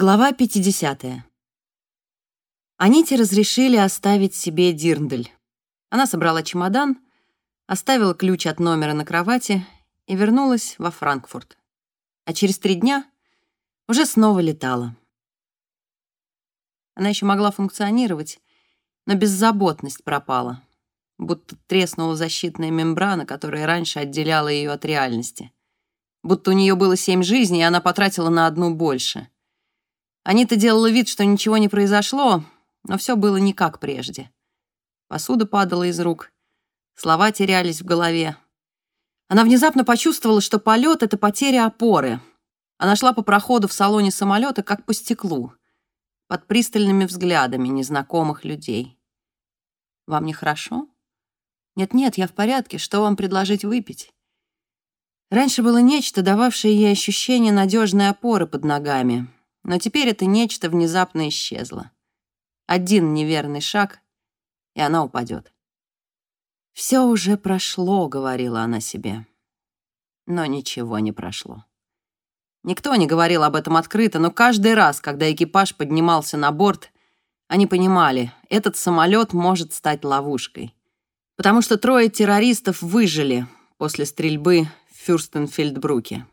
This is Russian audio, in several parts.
Глава 50. Аните разрешили оставить себе Дирндель. Она собрала чемодан, оставила ключ от номера на кровати и вернулась во Франкфурт. А через три дня уже снова летала. Она еще могла функционировать, но беззаботность пропала, будто треснула защитная мембрана, которая раньше отделяла ее от реальности. Будто у нее было семь жизней, и она потратила на одну больше — Анита делала вид, что ничего не произошло, но все было не как прежде. Посуда падала из рук, слова терялись в голове. Она внезапно почувствовала, что полет — это потеря опоры. Она шла по проходу в салоне самолета, как по стеклу, под пристальными взглядами незнакомых людей. «Вам нехорошо?» «Нет-нет, я в порядке. Что вам предложить выпить?» Раньше было нечто, дававшее ей ощущение надежной опоры под ногами, но теперь это нечто внезапно исчезло. Один неверный шаг, и она упадет. «Все уже прошло», — говорила она себе. Но ничего не прошло. Никто не говорил об этом открыто, но каждый раз, когда экипаж поднимался на борт, они понимали, этот самолет может стать ловушкой. Потому что трое террористов выжили после стрельбы в Фюрстенфельдбруке.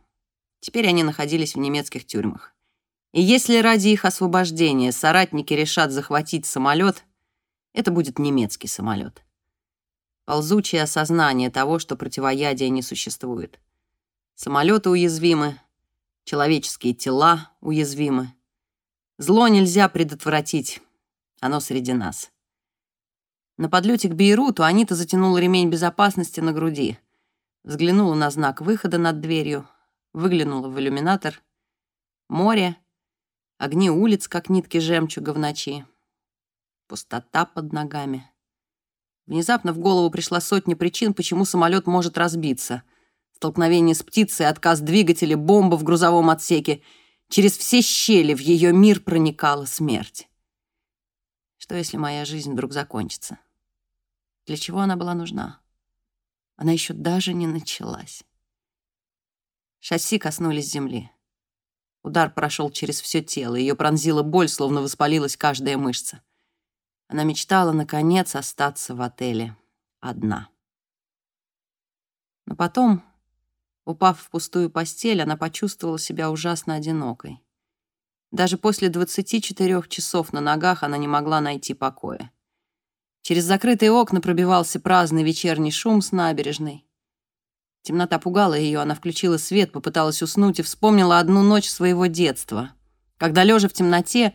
Теперь они находились в немецких тюрьмах. И если ради их освобождения соратники решат захватить самолет, это будет немецкий самолет. Ползучее осознание того, что противоядия не существует. Самолеты уязвимы, человеческие тела уязвимы. Зло нельзя предотвратить, оно среди нас. На подлете к Бейруту Анита затянула ремень безопасности на груди, взглянула на знак выхода над дверью, выглянула в иллюминатор. Море — огни улиц, как нитки жемчуга в ночи, пустота под ногами. Внезапно в голову пришла сотня причин, почему самолет может разбиться. Столкновение с птицей, отказ двигателя, бомба в грузовом отсеке. Через все щели в ее мир проникала смерть. Что, если моя жизнь вдруг закончится? Для чего она была нужна? Она еще даже не началась. Шасси коснулись земли. Удар прошел через все тело, ее пронзила боль, словно воспалилась каждая мышца. Она мечтала, наконец, остаться в отеле одна. Но потом, упав в пустую постель, она почувствовала себя ужасно одинокой. Даже после 24 часов на ногах она не могла найти покоя. Через закрытые окна пробивался праздный вечерний шум с набережной. Темнота пугала ее, она включила свет, попыталась уснуть и вспомнила одну ночь своего детства, когда, лежа в темноте,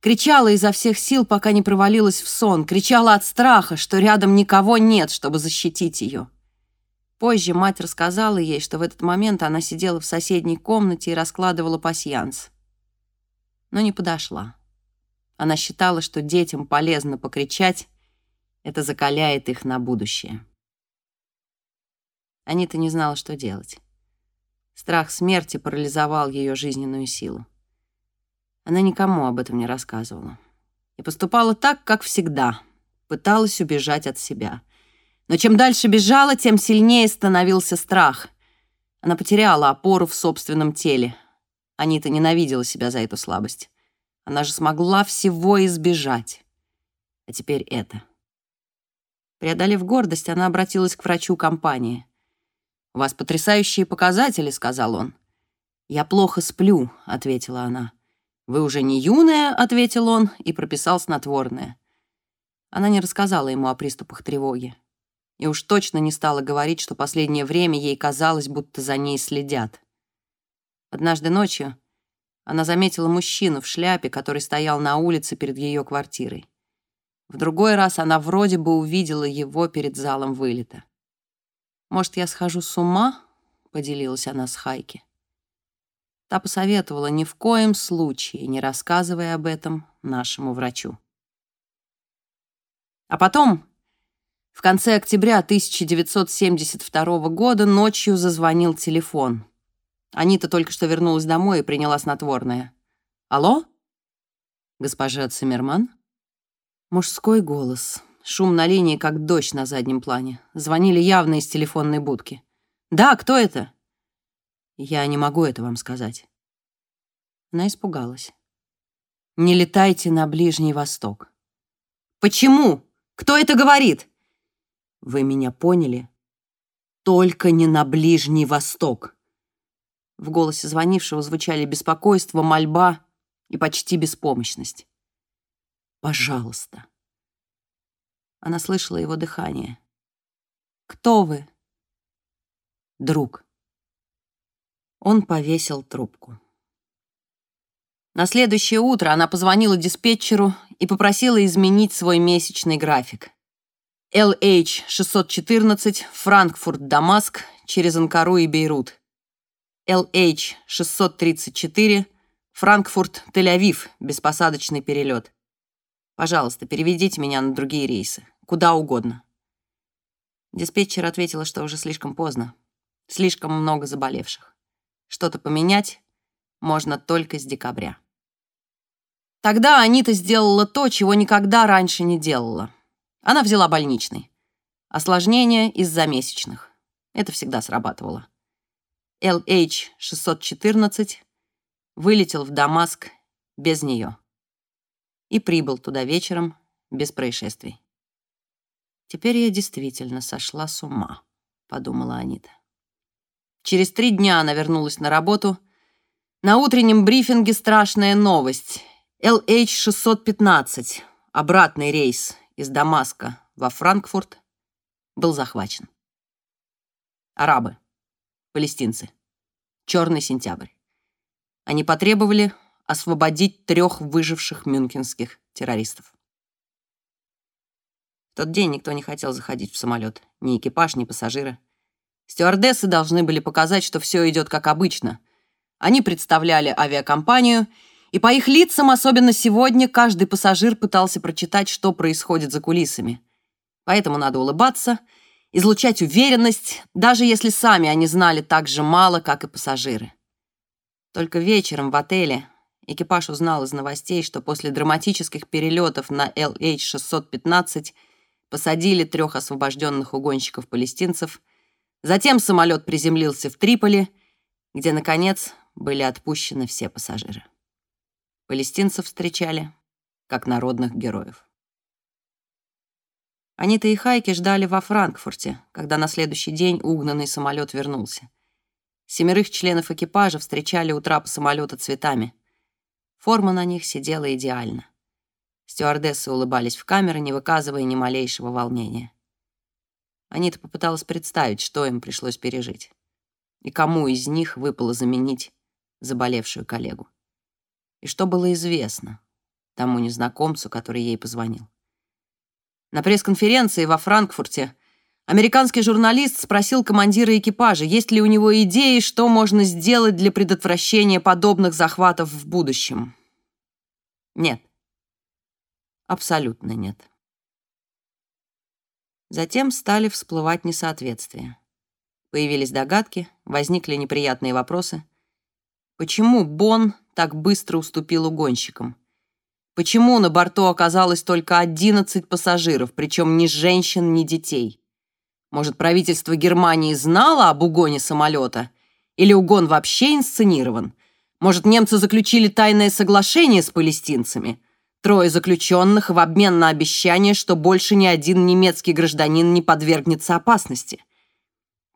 кричала изо всех сил, пока не провалилась в сон, кричала от страха, что рядом никого нет, чтобы защитить ее. Позже мать рассказала ей, что в этот момент она сидела в соседней комнате и раскладывала пасьянс. Но не подошла. Она считала, что детям полезно покричать, это закаляет их на будущее. Анита не знала, что делать. Страх смерти парализовал ее жизненную силу. Она никому об этом не рассказывала. И поступала так, как всегда. Пыталась убежать от себя. Но чем дальше бежала, тем сильнее становился страх. Она потеряла опору в собственном теле. Анита ненавидела себя за эту слабость. Она же смогла всего избежать. А теперь это. Преодолев гордость, она обратилась к врачу компании — «У вас потрясающие показатели», — сказал он. «Я плохо сплю», — ответила она. «Вы уже не юная», — ответил он и прописал снотворное. Она не рассказала ему о приступах тревоги. И уж точно не стала говорить, что последнее время ей казалось, будто за ней следят. Однажды ночью она заметила мужчину в шляпе, который стоял на улице перед ее квартирой. В другой раз она вроде бы увидела его перед залом вылета. «Может, я схожу с ума?» — поделилась она с Хайки. Та посоветовала ни в коем случае не рассказывая об этом нашему врачу. А потом, в конце октября 1972 года, ночью зазвонил телефон. Анита только что вернулась домой и приняла снотворное. «Алло? Госпожа Циммерман?» Мужской голос. Шум на линии, как дождь на заднем плане. Звонили явно из телефонной будки. «Да, кто это?» «Я не могу это вам сказать». Она испугалась. Не летайте на Ближний Восток. Почему? Кто это говорит? Вы меня поняли? Только не на Ближний Восток. В голосе звонившего звучали беспокойство, мольба и почти беспомощность. «Пожалуйста». Она слышала его дыхание. «Кто вы?» «Друг». Он повесил трубку. На следующее утро она позвонила диспетчеру и попросила изменить свой месячный график. LH-614, Франкфурт-Дамаск, через Анкару и Бейрут. LH-634, Франкфурт-Тель-Авив, беспосадочный перелет. Пожалуйста, переведите меня на другие рейсы. Куда угодно. Диспетчер ответила, что уже слишком поздно. Слишком много заболевших. Что-то поменять можно только с декабря. Тогда Анита сделала то, чего никогда раньше не делала. Она взяла больничный. Осложнение из-за месячных. Это всегда срабатывало. LH-614 вылетел в Дамаск без нее и прибыл туда вечером без происшествий. «Теперь я действительно сошла с ума», — подумала Анита. Через три дня она вернулась на работу. На утреннем брифинге страшная новость. LH-615, обратный рейс из Дамаска во Франкфурт, был захвачен. Арабы, палестинцы, черный сентябрь. Они потребовали освободить трех выживших мюнхенских террористов. В тот день никто не хотел заходить в самолет, ни экипаж, ни пассажиры. Стюардессы должны были показать, что все идет как обычно. Они представляли авиакомпанию — и по их лицам, особенно сегодня, каждый пассажир пытался прочитать, что происходит за кулисами. Поэтому надо улыбаться, излучать уверенность, даже если сами они знали так же мало, как и пассажиры. Только вечером в отеле экипаж узнал из новостей, что после драматических перелетов на LH-615 посадили трех освобожденных угонщиков-палестинцев, затем самолет приземлился в Триполи, где, наконец, были отпущены все пассажиры. Палестинцев встречали как народных героев. Анита и Хайки ждали во Франкфурте, когда на следующий день угнанный самолет вернулся. Семерых членов экипажа встречали у трапа самолета цветами. Форма на них сидела идеально. Стюардессы улыбались в камеры, не выказывая ни малейшего волнения. Анита попыталась представить, что им пришлось пережить. И кому из них выпало заменить заболевшую коллегу и что было известно тому незнакомцу, который ей позвонил. На пресс-конференции во Франкфурте американский журналист спросил командира экипажа, есть ли у него идеи, что можно сделать для предотвращения подобных захватов в будущем. Нет. Абсолютно нет. Затем стали всплывать несоответствия. Появились догадки, возникли неприятные вопросы. Почему Бон так быстро уступил угонщикам? Почему на борту оказалось только 11 пассажиров, причем ни женщин, ни детей? Может, правительство Германии знало об угоне самолета? Или угон вообще инсценирован? Может, немцы заключили тайное соглашение с палестинцами? Трое заключенных в обмен на обещание, что больше ни один немецкий гражданин не подвергнется опасности –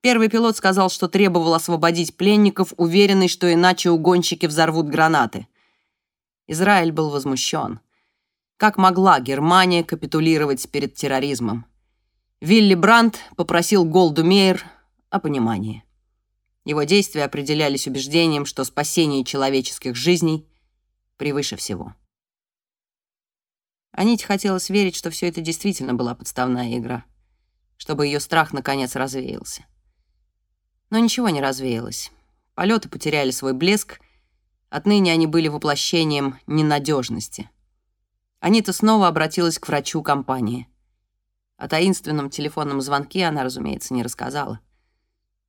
Первый пилот сказал, что требовал освободить пленников, уверенный, что иначе угонщики взорвут гранаты. Израиль был возмущен. Как могла Германия капитулировать перед терроризмом? Вилли Брандт попросил Голду Мейер о понимании. Его действия определялись убеждением, что спасение человеческих жизней превыше всего. Аните хотелось верить, что все это действительно была подставная игра, чтобы ее страх наконец развеялся. Но ничего не развеялось. Полеты потеряли свой блеск. Отныне они были воплощением ненадежности. Анита снова обратилась к врачу компании. О таинственном телефонном звонке она, разумеется, не рассказала.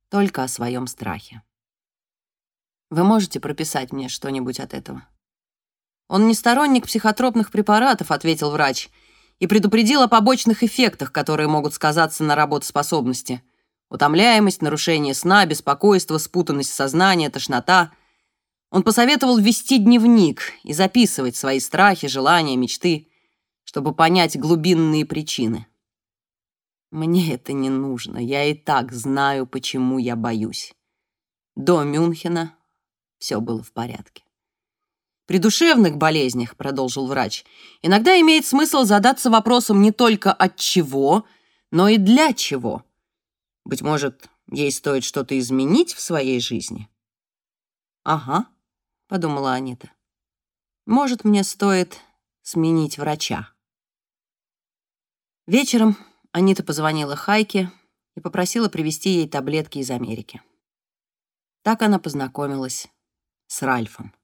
Только о своем страхе. «Вы можете прописать мне что-нибудь от этого?» «Он не сторонник психотропных препаратов», — ответил врач, и предупредил о побочных эффектах, которые могут сказаться на работоспособности — Утомляемость, нарушение сна, беспокойство, спутанность сознания, тошнота. Он посоветовал вести дневник и записывать свои страхи, желания, мечты, чтобы понять глубинные причины. Мне это не нужно, я и так знаю, почему я боюсь. До Мюнхена все было в порядке. При душевных болезнях, продолжил врач, иногда имеет смысл задаться вопросом не только от чего, но и для чего. Быть может, ей стоит что-то изменить в своей жизни? Ага, — подумала Анита. «Может, мне стоит сменить врача». Вечером Анита позвонила Хайке и попросила привезти ей таблетки из Америки. Так она познакомилась с Ральфом.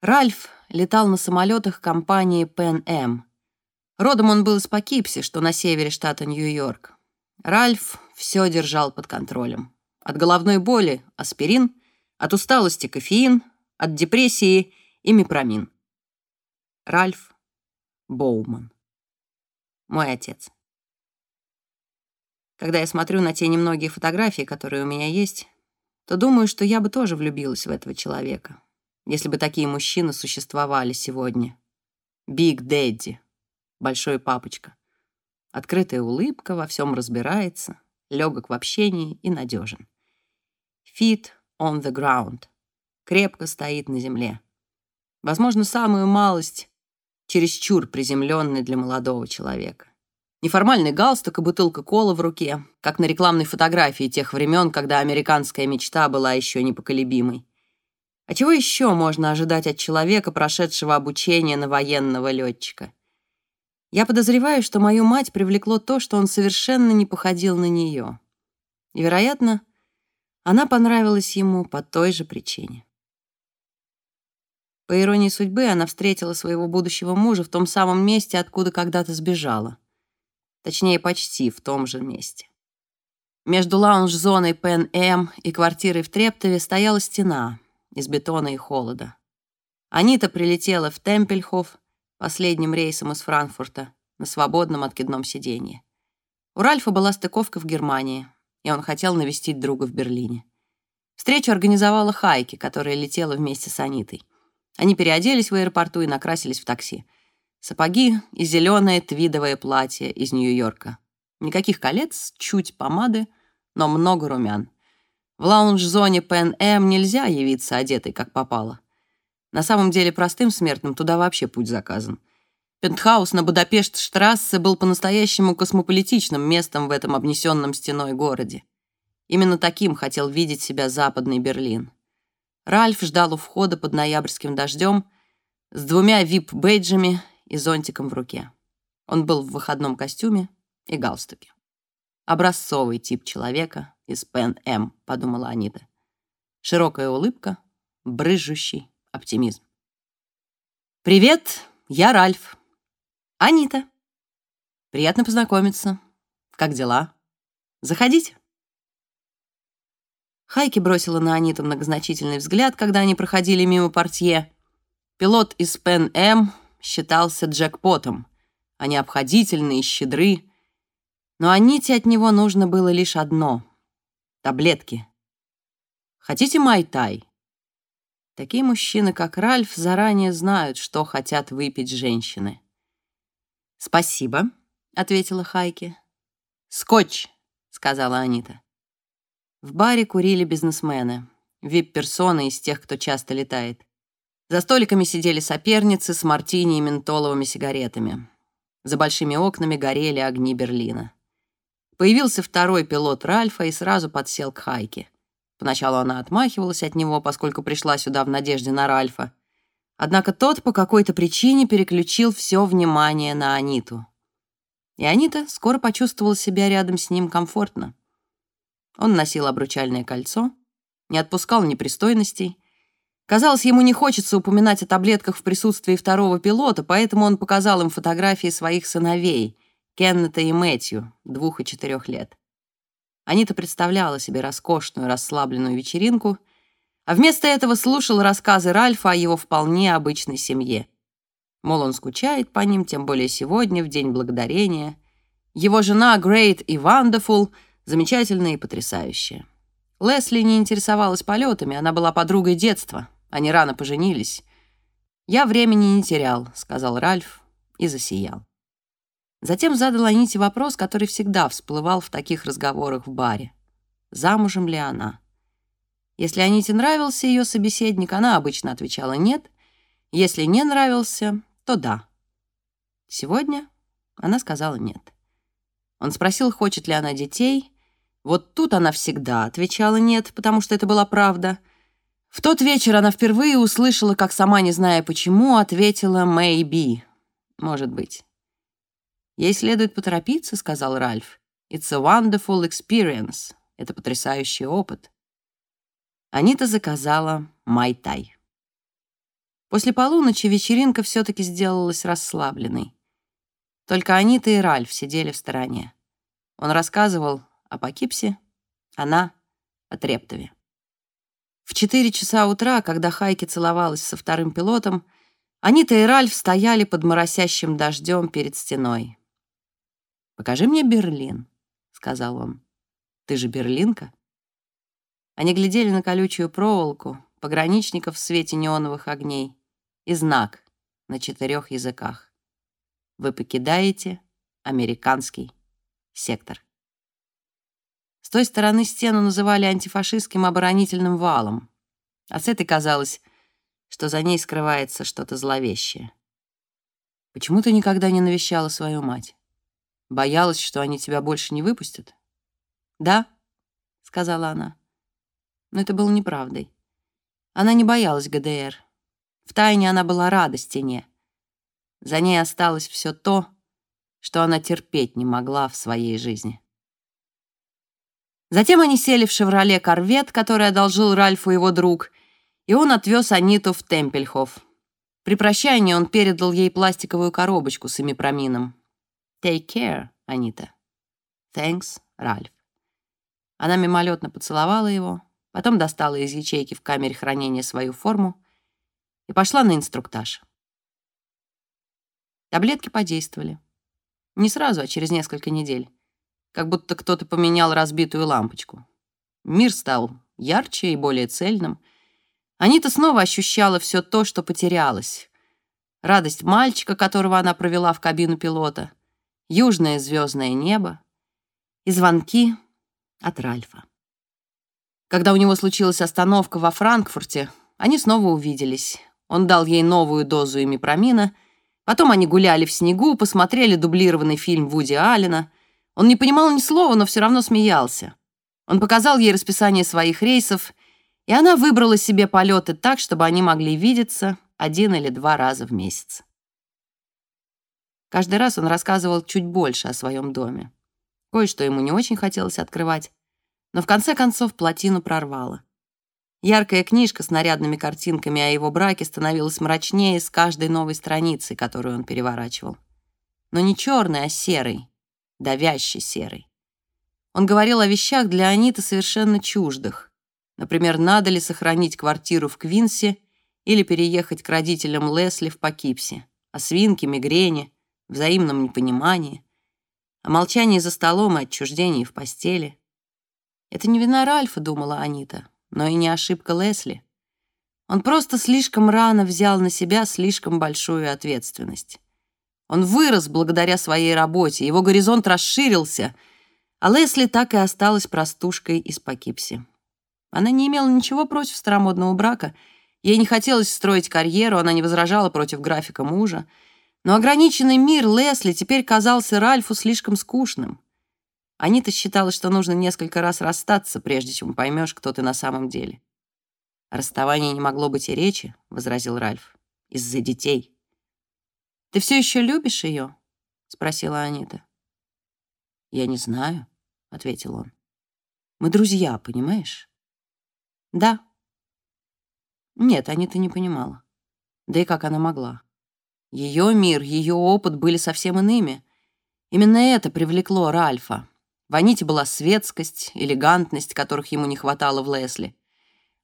Ральф летал на самолетах компании Pan Am. Родом он был из Покипси, что на севере штата Нью-Йорк. Ральф все держал под контролем. От головной боли — аспирин, от усталости кофеин, от депрессии имипромин. Ральф Боуман. Мой отец. Когда я смотрю на те немногие фотографии, которые у меня есть, то думаю, что я бы тоже влюбилась в этого человека, если бы такие мужчины существовали сегодня. Биг Дэдди, большой папочка. Открытая улыбка, во всем разбирается, легок в общении и надежен. Фит on the ground. Крепко стоит на земле. Возможно, самую малость чересчур приземленный для молодого человека. Неформальный галстук и бутылка кола в руке, как на рекламной фотографии тех времен, когда американская мечта была еще непоколебимой. А чего еще можно ожидать от человека, прошедшего обучение на военного летчика? Я подозреваю, что мою мать привлекло то, что он совершенно не походил на нее. И, вероятно, она понравилась ему по той же причине. По иронии судьбы, она встретила своего будущего мужа в том самом месте, откуда когда-то сбежала. Точнее, почти в том же месте. Между лаунж-зоной Пен М и квартирой в Трептове стояла стена из бетона и холода. Анита прилетела в Темпельхоф последним рейсом из Франкфурта на свободном откидном сиденье. У Ральфа была стыковка в Германии — и он хотел навестить друга в Берлине. Встречу организовала Хайки, которая летела вместе с Анитой. Они переоделись в аэропорту и накрасились в такси. Сапоги и зеленое твидовое платье из Нью-Йорка. Никаких колец, чуть помады, но много румян. В лаунж-зоне Пен М нельзя явиться одетой, как попало. На самом деле простым смертным туда вообще путь заказан. Пентхаус на Будапешт-штрассе был по-настоящему космополитичным местом в этом обнесенном стеной городе. Именно таким хотел видеть себя западный Берлин. Ральф ждал у входа под ноябрьским дождем с двумя вип-бейджами и зонтиком в руке. Он был в выходном костюме и галстуке. Образцовый тип человека из Пен М, подумала Анита. Широкая улыбка, брызжущий оптимизм. «Привет, я Ральф», Анита. Приятно познакомиться. Как дела? Заходите. Хайки бросила на Аниту многозначительный взгляд, когда они проходили мимо портье. Пилот из Пен М считался джекпотом. Они обходительны и щедры. Но Аните от него нужно было лишь одно — таблетки. Хотите май-тай? Такие мужчины, как Ральф, заранее знают, что хотят выпить женщины. «Спасибо», — ответила Хайки. «Скотч», — сказала Анита. В баре курили бизнесмены, вип-персоны из тех, кто часто летает. За столиками сидели соперницы с мартини и ментоловыми сигаретами. За большими окнами горели огни Берлина. Появился второй пилот Ральфа и сразу подсел к Хайке. Поначалу она отмахивалась от него, поскольку пришла сюда в надежде на Ральфа. Однако тот по какой-то причине переключил все внимание на Аниту. И Анита скоро почувствовала себя рядом с ним комфортно. Он носил обручальное кольцо, не отпускал непристойностей. Казалось, ему не хочется упоминать о таблетках в присутствии второго пилота, поэтому он показал им фотографии своих сыновей, Кеннета и Мэтью, двух и четырех лет. Анита представляла себе роскошную расслабленную вечеринку — а вместо этого слушал рассказы Ральфа о его вполне обычной семье. Мол, он скучает по ним, тем более сегодня, в День Благодарения. Его жена Great и Wonderful, замечательная и потрясающая. Лесли не интересовалась полетами, она была подругой детства. Они рано поженились. «Я времени не терял», — сказал Ральф и засиял. Затем задал Аните вопрос, который всегда всплывал в таких разговорах в баре. Замужем ли она? Если Аните нравился ее собеседник, она обычно отвечала «нет». Если не нравился, то «да». Сегодня она сказала «нет». Он спросил, хочет ли она детей. Вот тут она всегда отвечала «нет», потому что это была правда. В тот вечер она впервые услышала, как сама не зная почему, ответила «maybe» — «может быть». «Ей следует поторопиться», — сказал Ральф. «It's a wonderful experience». Это потрясающий опыт. Анита заказала майтай. После полуночи вечеринка все-таки сделалась расслабленной. Только Анита и Ральф сидели в стороне. Он рассказывал о Покипсе, она — о Трептове. В четыре часа утра, когда Хайки целовалась со вторым пилотом, Анита и Ральф стояли под моросящим дождем перед стеной. «Покажи мне Берлин», — сказал он. «Ты же берлинка?» Они глядели на колючую проволоку, пограничников в свете неоновых огней и знак на четырех языках. Вы покидаете американский сектор. С той стороны стену называли антифашистским оборонительным валом, а с этой казалось, что за ней скрывается что-то зловещее. Почему ты никогда не навещала свою мать? Боялась, что они тебя больше не выпустят? Да, сказала она. Но это было неправдой. Она не боялась ГДР. Втайне она была рада стене. За ней осталось все то, что она терпеть не могла в своей жизни. Затем они сели в «Шевроле Корвет», который одолжил Ральфу его друг, и он отвез Аниту в Темпельхоф. При прощании он передал ей пластиковую коробочку с имипромином. Take care, Анита. Thanks, Ральф. Она мимолетно поцеловала его, потом достала из ячейки в камере хранения свою форму и пошла на инструктаж. Таблетки подействовали. Не сразу, а через несколько недель. Как будто кто-то поменял разбитую лампочку. Мир стал ярче и более цельным. Анита снова ощущала все то, что потерялось. Радость мальчика, которого она провела в кабину пилота — южное звездное небо и звонки от Ральфа. Когда у него случилась остановка во Франкфурте, они снова увиделись. Он дал ей новую дозу имипромина, потом они гуляли в снегу, посмотрели дублированный фильм Вуди Аллена. Он не понимал ни слова, но все равно смеялся. Он показал ей расписание своих рейсов, и она выбрала себе полеты так, чтобы они могли видеться один или два раза в месяц. Каждый раз он рассказывал чуть больше о своем доме. Кое-что ему не очень хотелось открывать, но в конце концов плотину прорвало. Яркая книжка с нарядными картинками о его браке становилась мрачнее с каждой новой страницей, которую он переворачивал. Но не черный, а серый, давящий серый. Он говорил о вещах для Аниты совершенно чуждых. Например, надо ли сохранить квартиру в Квинсе или переехать к родителям Лесли в Покипсе, о свинке, мигрени, взаимном непонимании, о молчании за столом и отчуждении в постели. Это не вина Ральфа, думала Анита, но и не ошибка Лесли. Он просто слишком рано взял на себя слишком большую ответственность. Он вырос благодаря своей работе, его горизонт расширился, а Лесли так и осталась простушкой из Покипси. Она не имела ничего против старомодного брака, ей не хотелось строить карьеру, она не возражала против графика мужа, но ограниченный мир Лесли теперь казался Ральфу слишком скучным. Анита считала, что нужно несколько раз расстаться, прежде чем поймешь, кто ты на самом деле. «Расставания не могло быть и речи», — возразил Ральф, — «из-за детей». «Ты все еще любишь ее?» — спросила Анита. «Я не знаю», — ответил он. «Мы друзья, понимаешь?» «Да». Нет, Анита не понимала. Да и как она могла? Ее мир, ее опыт были совсем иными. Именно это привлекло Ральфа. В Аните была светскость, элегантность, которых ему не хватало в Лесли.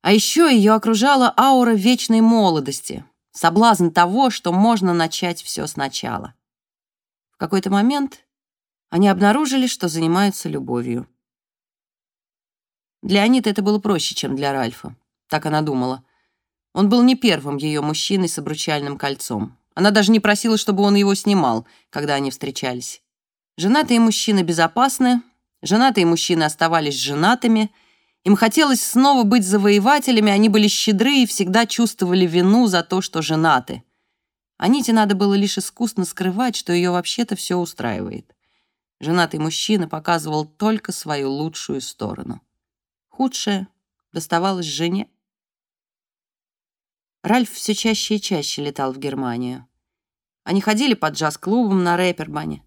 А еще ее окружала аура вечной молодости, соблазн того, что можно начать все сначала. В какой-то момент они обнаружили, что занимаются любовью. Для Аниты это было проще, чем для Ральфа. Так она думала. Он был не первым ее мужчиной с обручальным кольцом. Она даже не просила, чтобы он его снимал, когда они встречались. Женатые мужчины безопасны, женатые мужчины оставались женатыми. Им хотелось снова быть завоевателями, они были щедры и всегда чувствовали вину за то, что женаты. Аните надо было лишь искусно скрывать, что ее вообще-то все устраивает. Женатый мужчина показывал только свою лучшую сторону. Худшее доставалось жене. Ральф все чаще и чаще летал в Германию. Они ходили под джаз-клубом на Рэпербане,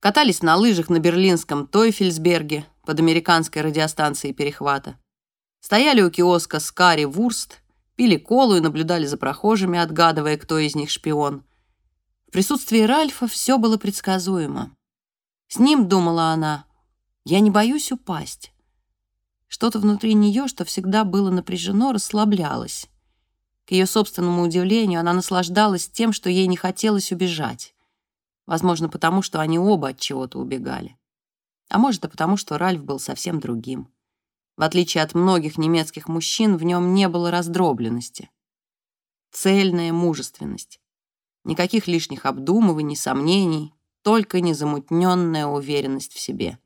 катались на лыжах на берлинском Тойфельсберге под американской радиостанцией перехвата, стояли у киоска с карри Вурст, пили колу и наблюдали за прохожими, отгадывая, кто из них шпион. В присутствии Ральфа все было предсказуемо. С ним, думала она, я не боюсь упасть. Что-то внутри нее, что всегда было напряжено, расслаблялось. К ее собственному удивлению, она наслаждалась тем, что ей не хотелось убежать. Возможно, потому что они оба от чего-то убегали. А может, и потому, что Ральф был совсем другим. В отличие от многих немецких мужчин, в нем не было раздробленности. Цельная мужественность. Никаких лишних обдумываний, сомнений, только незамутненная уверенность в себе.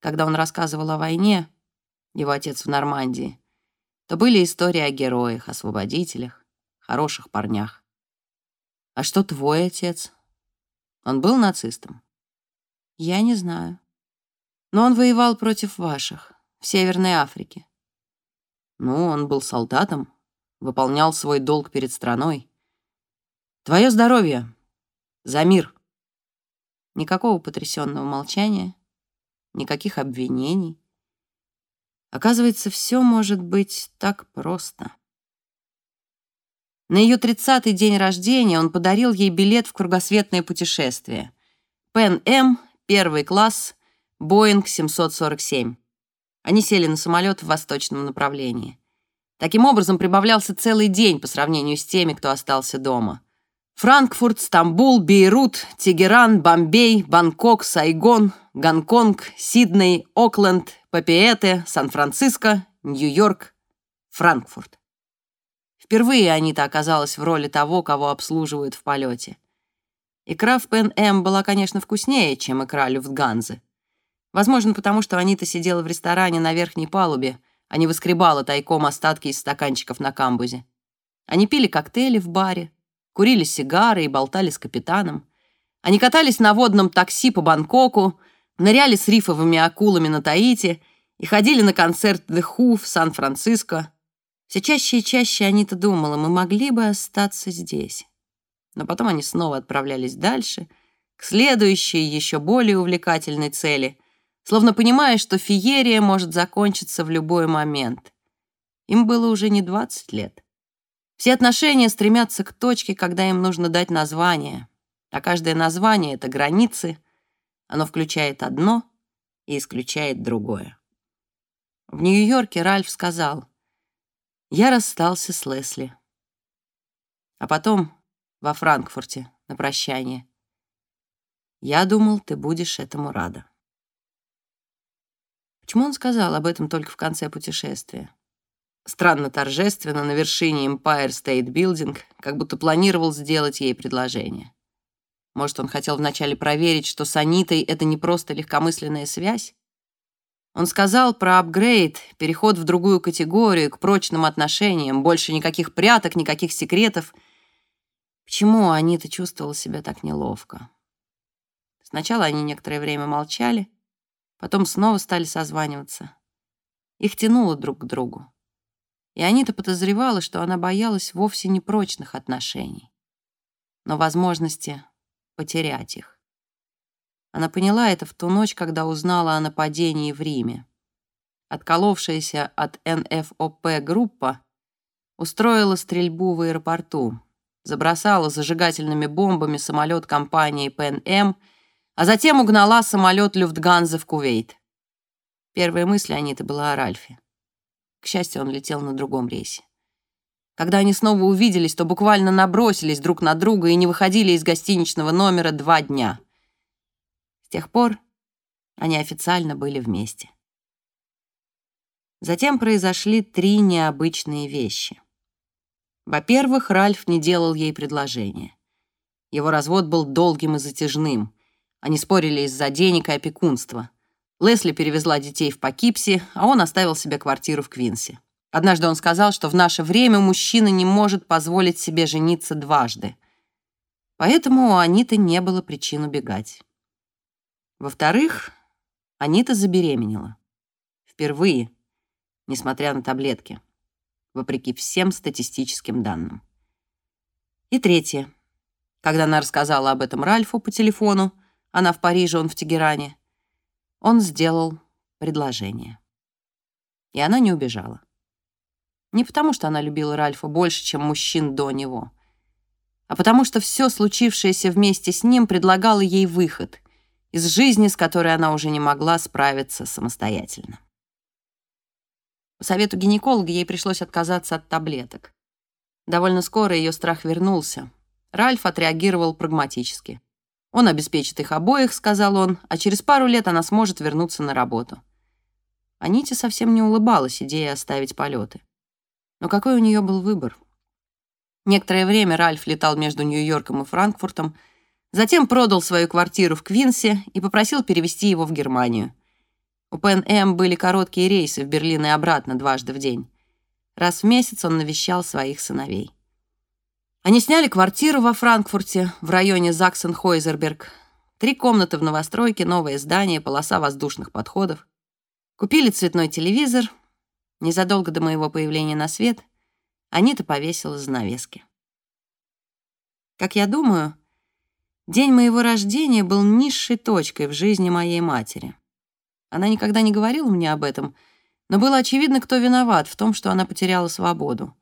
Когда он рассказывал о войне, его отец в Нормандии, то были истории о героях, освободителях, хороших парнях. А что твой отец? Он был нацистом? Я не знаю. Но он воевал против ваших, в Северной Африке. Ну, он был солдатом, выполнял свой долг перед страной. Твое здоровье. За мир. Никакого потрясенного молчания, никаких обвинений. Оказывается, все может быть так просто. На ее тридцатый день рождения он подарил ей билет в кругосветное путешествие. Пен М, первый класс, Боинг 747. Они сели на самолет в восточном направлении. Таким образом, прибавлялся целый день по сравнению с теми, кто остался дома. Франкфурт, Стамбул, Бейрут, Тегеран, Бомбей, Бангкок, Сайгон, Гонконг, Сидней, Окленд, Папиэте, Сан-Франциско, Нью-Йорк, Франкфурт. Впервые Анита оказалась в роли того, кого обслуживают в полете. Икра в Пен-Эм была, конечно, вкуснее, чем икра Люфтганзы. Возможно, потому что Анита сидела в ресторане на верхней палубе, а не выскребала тайком остатки из стаканчиков на камбузе. Они пили коктейли в баре, курили сигары и болтали с капитаном. Они катались на водном такси по Бангкоку, ныряли с рифовыми акулами на Таити и ходили на концерт The Who в Сан-Франциско. Все чаще и чаще Анита думала, мы могли бы остаться здесь. Но потом они снова отправлялись дальше, к следующей, еще более увлекательной цели, словно понимая, что феерия может закончиться в любой момент. Им было уже не 20 лет. Все отношения стремятся к точке, когда им нужно дать название. А каждое название — это границы. Оно включает одно и исключает другое. В Нью-Йорке Ральф сказал, «Я расстался с Лесли». А потом во Франкфурте на прощание. «Я думал, ты будешь этому рада». Почему он сказал об этом только в конце путешествия? странно торжественно на вершине Empire State Building, как будто планировал сделать ей предложение. Может, он хотел вначале проверить, что с Анитой это не просто легкомысленная связь? Он сказал про апгрейд, переход в другую категорию, к прочным отношениям, больше никаких пряток, никаких секретов. Почему Анита чувствовала себя так неловко? Сначала они некоторое время молчали, потом снова стали созваниваться. Их тянуло друг к другу и Анита подозревала, что она боялась вовсе не прочных отношений, но возможности потерять их. Она поняла это в ту ночь, когда узнала о нападении в Риме. Отколовшаяся от НФОП группа устроила стрельбу в аэропорту, забросала зажигательными бомбами самолет компании ПНМ, а затем угнала самолет Люфтганза в Кувейт. Первая мысль Аниты была о Ральфе. К счастью, он летел на другом рейсе. Когда они снова увиделись, то буквально набросились друг на друга и не выходили из гостиничного номера два дня. С тех пор они официально были вместе. Затем произошли три необычные вещи. Во-первых, Ральф не делал ей предложения. Его развод был долгим и затяжным. Они спорили из-за денег и опекунства. Лесли перевезла детей в Покипси, а он оставил себе квартиру в Квинсе. Однажды он сказал, что в наше время мужчина не может позволить себе жениться дважды. Поэтому у Аниты не было причин убегать. Во-вторых, Анита забеременела. Впервые, несмотря на таблетки, вопреки всем статистическим данным. И третье. Когда она рассказала об этом Ральфу по телефону, она в Париже, он в Тегеране, он сделал предложение. И она не убежала. Не потому, что она любила Ральфа больше, чем мужчин до него, а потому что все случившееся вместе с ним предлагало ей выход из жизни, с которой она уже не могла справиться самостоятельно. По совету гинеколога ей пришлось отказаться от таблеток. Довольно скоро ее страх вернулся. Ральф отреагировал прагматически. Он обеспечит их обоих, сказал он, а через пару лет она сможет вернуться на работу. Аните совсем не улыбалась идея оставить полеты. Но какой у нее был выбор? Некоторое время Ральф летал между Нью-Йорком и Франкфуртом, затем продал свою квартиру в Квинсе и попросил перевести его в Германию. У ПНМ были короткие рейсы в Берлин и обратно дважды в день. Раз в месяц он навещал своих сыновей. Они сняли квартиру во Франкфурте, в районе Заксен-Хойзерберг. Три комнаты в новостройке, новое здание, полоса воздушных подходов. Купили цветной телевизор, Незадолго до моего появления на свет Анита повесила занавески. Как я думаю, день моего рождения был низшей точкой в жизни моей матери. Она никогда не говорила мне об этом, но было очевидно, кто виноват в том, что она потеряла свободу.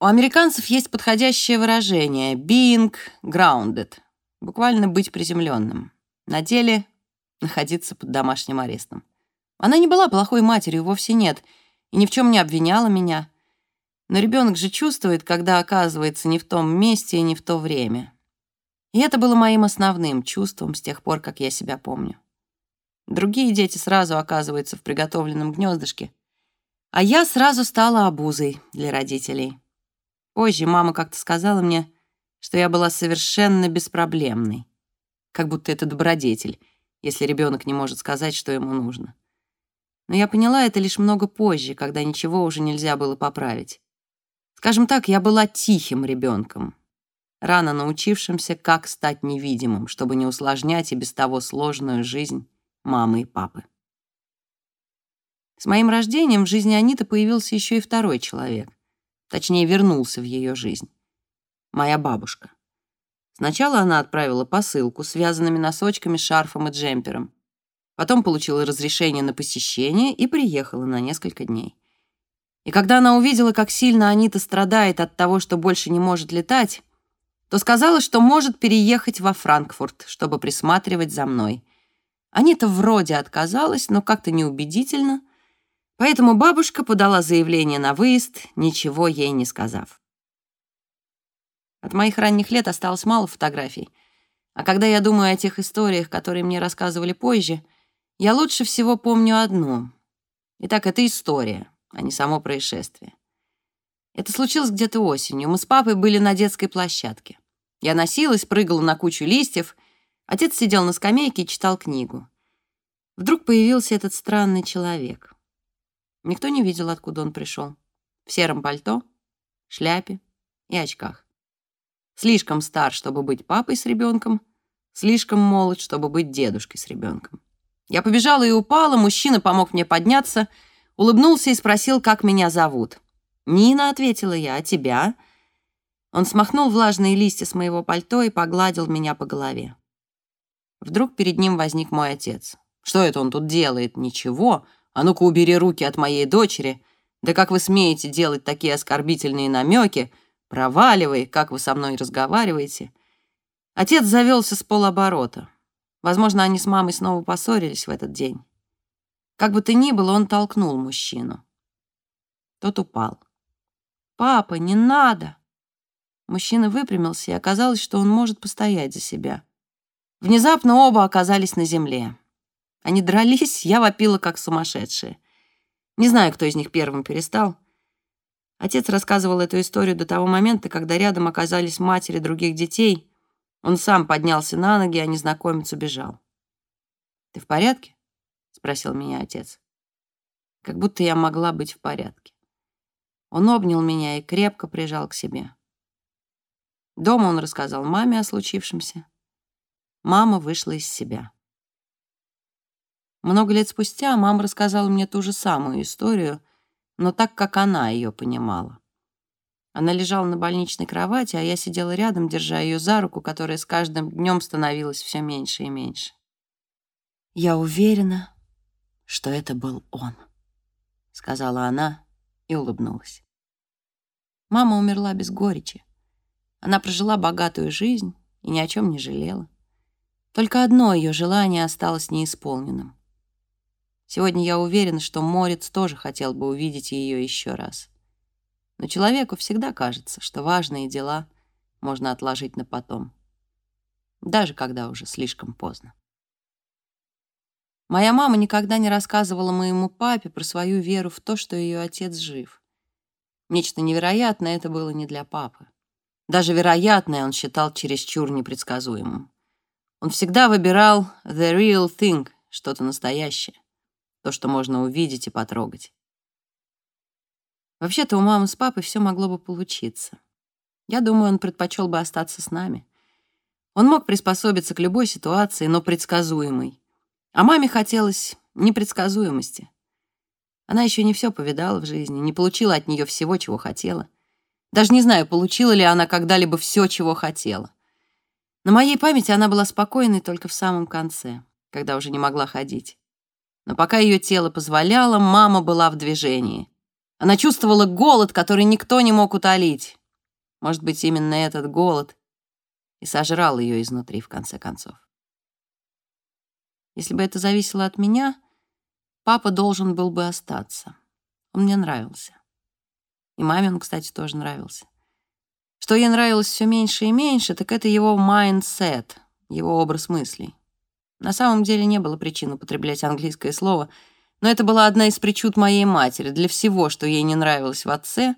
У американцев есть подходящее выражение «being grounded», буквально «быть приземленным». На деле — находиться под домашним арестом. Она не была плохой матерью, вовсе нет — и ни в чем не обвиняла меня. Но ребенок же чувствует, когда оказывается не в том месте и не в то время. И это было моим основным чувством с тех пор, как я себя помню. Другие дети сразу оказываются в приготовленном гнездышке, а я сразу стала обузой для родителей. Позже мама как-то сказала мне, что я была совершенно беспроблемной, как будто это добродетель, если ребенок не может сказать, что ему нужно но я поняла это лишь много позже, когда ничего уже нельзя было поправить. Скажем так, я была тихим ребенком, рано научившимся, как стать невидимым, чтобы не усложнять и без того сложную жизнь мамы и папы. С моим рождением в жизни Аниты появился еще и второй человек. Точнее, вернулся в ее жизнь. Моя бабушка. Сначала она отправила посылку с связанными носочками, шарфом и джемпером. Потом получила разрешение на посещение и приехала на несколько дней. И когда она увидела, как сильно Анита страдает от того, что больше не может летать, то сказала, что может переехать во Франкфурт, чтобы присматривать за мной. Анита вроде отказалась, но как-то неубедительно, поэтому бабушка подала заявление на выезд, ничего ей не сказав. От моих ранних лет осталось мало фотографий, а когда я думаю о тех историях, которые мне рассказывали позже — я лучше всего помню одну. Итак, это история, а не само происшествие. Это случилось где-то осенью. Мы с папой были на детской площадке. Я носилась, прыгала на кучу листьев. Отец сидел на скамейке и читал книгу. Вдруг появился этот странный человек. Никто не видел, откуда он пришел. В сером пальто, шляпе и очках. Слишком стар, чтобы быть папой с ребенком, слишком молод, чтобы быть дедушкой с ребенком. Я побежала и упала, мужчина помог мне подняться, улыбнулся и спросил, как меня зовут. «Нина», — ответила я, — «а тебя?» Он смахнул влажные листья с моего пальто и погладил меня по голове. Вдруг перед ним возник мой отец. «Что это он тут делает? Ничего. А ну-ка убери руки от моей дочери. Да как вы смеете делать такие оскорбительные намеки? Проваливай, как вы со мной разговариваете». Отец завелся с полоборота. Возможно, они с мамой снова поссорились в этот день. Как бы то ни было, он толкнул мужчину. Тот упал. «Папа, не надо!» Мужчина выпрямился, и оказалось, что он может постоять за себя. Внезапно оба оказались на земле. Они дрались, я вопила, как сумасшедшая. Не знаю, кто из них первым перестал. Отец рассказывал эту историю до того момента, когда рядом оказались матери других детей. Он сам поднялся на ноги, а незнакомец убежал. «Ты в порядке?» — спросил меня отец. Как будто я могла быть в порядке. Он обнял меня и крепко прижал к себе. Дома он рассказал маме о случившемся. Мама вышла из себя. Много лет спустя мама рассказала мне ту же самую историю, но так, как она ее понимала. Она лежала на больничной кровати, а я сидела рядом, держа ее за руку, которая с каждым днем становилась все меньше и меньше. «Я уверена, что это был он», — сказала она и улыбнулась. Мама умерла без горечи. Она прожила богатую жизнь и ни о чем не жалела. Только одно ее желание осталось неисполненным. Сегодня я уверена, что Морец тоже хотел бы увидеть ее еще раз. Но человеку всегда кажется, что важные дела можно отложить на потом, даже когда уже слишком поздно. Моя мама никогда не рассказывала моему папе про свою веру в то, что ее отец жив. Нечто невероятное это было не для папы. Даже вероятное он считал чересчур непредсказуемым. Он всегда выбирал the real thing, что-то настоящее, то, что можно увидеть и потрогать. Вообще-то у мамы с папой все могло бы получиться. Я думаю, он предпочел бы остаться с нами. Он мог приспособиться к любой ситуации, но предсказуемой. А маме хотелось непредсказуемости. Она еще не все повидала в жизни, не получила от нее всего, чего хотела. Даже не знаю, получила ли она когда-либо все, чего хотела. На моей памяти она была спокойной только в самом конце, когда уже не могла ходить. Но пока ее тело позволяло, мама была в движении. Она чувствовала голод, который никто не мог утолить. Может быть, именно этот голод и сожрал ее изнутри, в конце концов. Если бы это зависело от меня, папа должен был бы остаться. Он мне нравился. И маме он, кстати, тоже нравился. Что ей нравилось все меньше и меньше, так это его mindset, его образ мыслей. На самом деле не было причин употреблять английское слово, но это была одна из причуд моей матери. Для всего, что ей не нравилось в отце,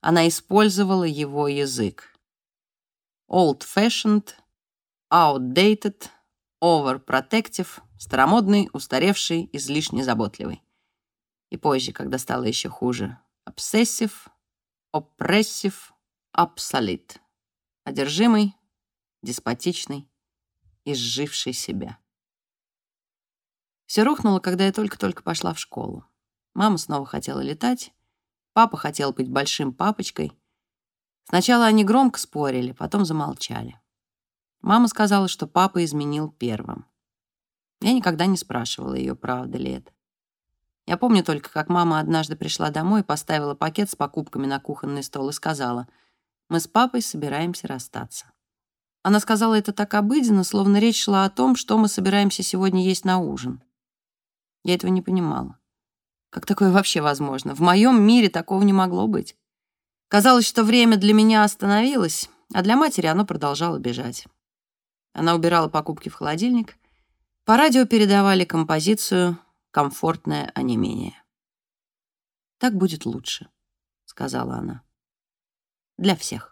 она использовала его язык. Old-fashioned, outdated, overprotective, старомодный, устаревший, излишне заботливый. И позже, когда стало еще хуже, obsessive, oppressive, Абсолит. Одержимый, деспотичный, изживший себя. Все рухнуло, когда я только-только пошла в школу. Мама снова хотела летать, папа хотел быть большим папочкой. Сначала они громко спорили, потом замолчали. Мама сказала, что папа изменил первым. Я никогда не спрашивала ее, правда ли это. Я помню только, как мама однажды пришла домой, поставила пакет с покупками на кухонный стол и сказала — мы с папой собираемся расстаться. Она сказала это так обыденно, словно речь шла о том, что мы собираемся сегодня есть на ужин. Я этого не понимала. Как такое вообще возможно? В моем мире такого не могло быть. Казалось, что время для меня остановилось, а для матери оно продолжало бежать. Она убирала покупки в холодильник. По радио передавали композицию «Комфортное онемение». «Так будет лучше», — сказала она для всех.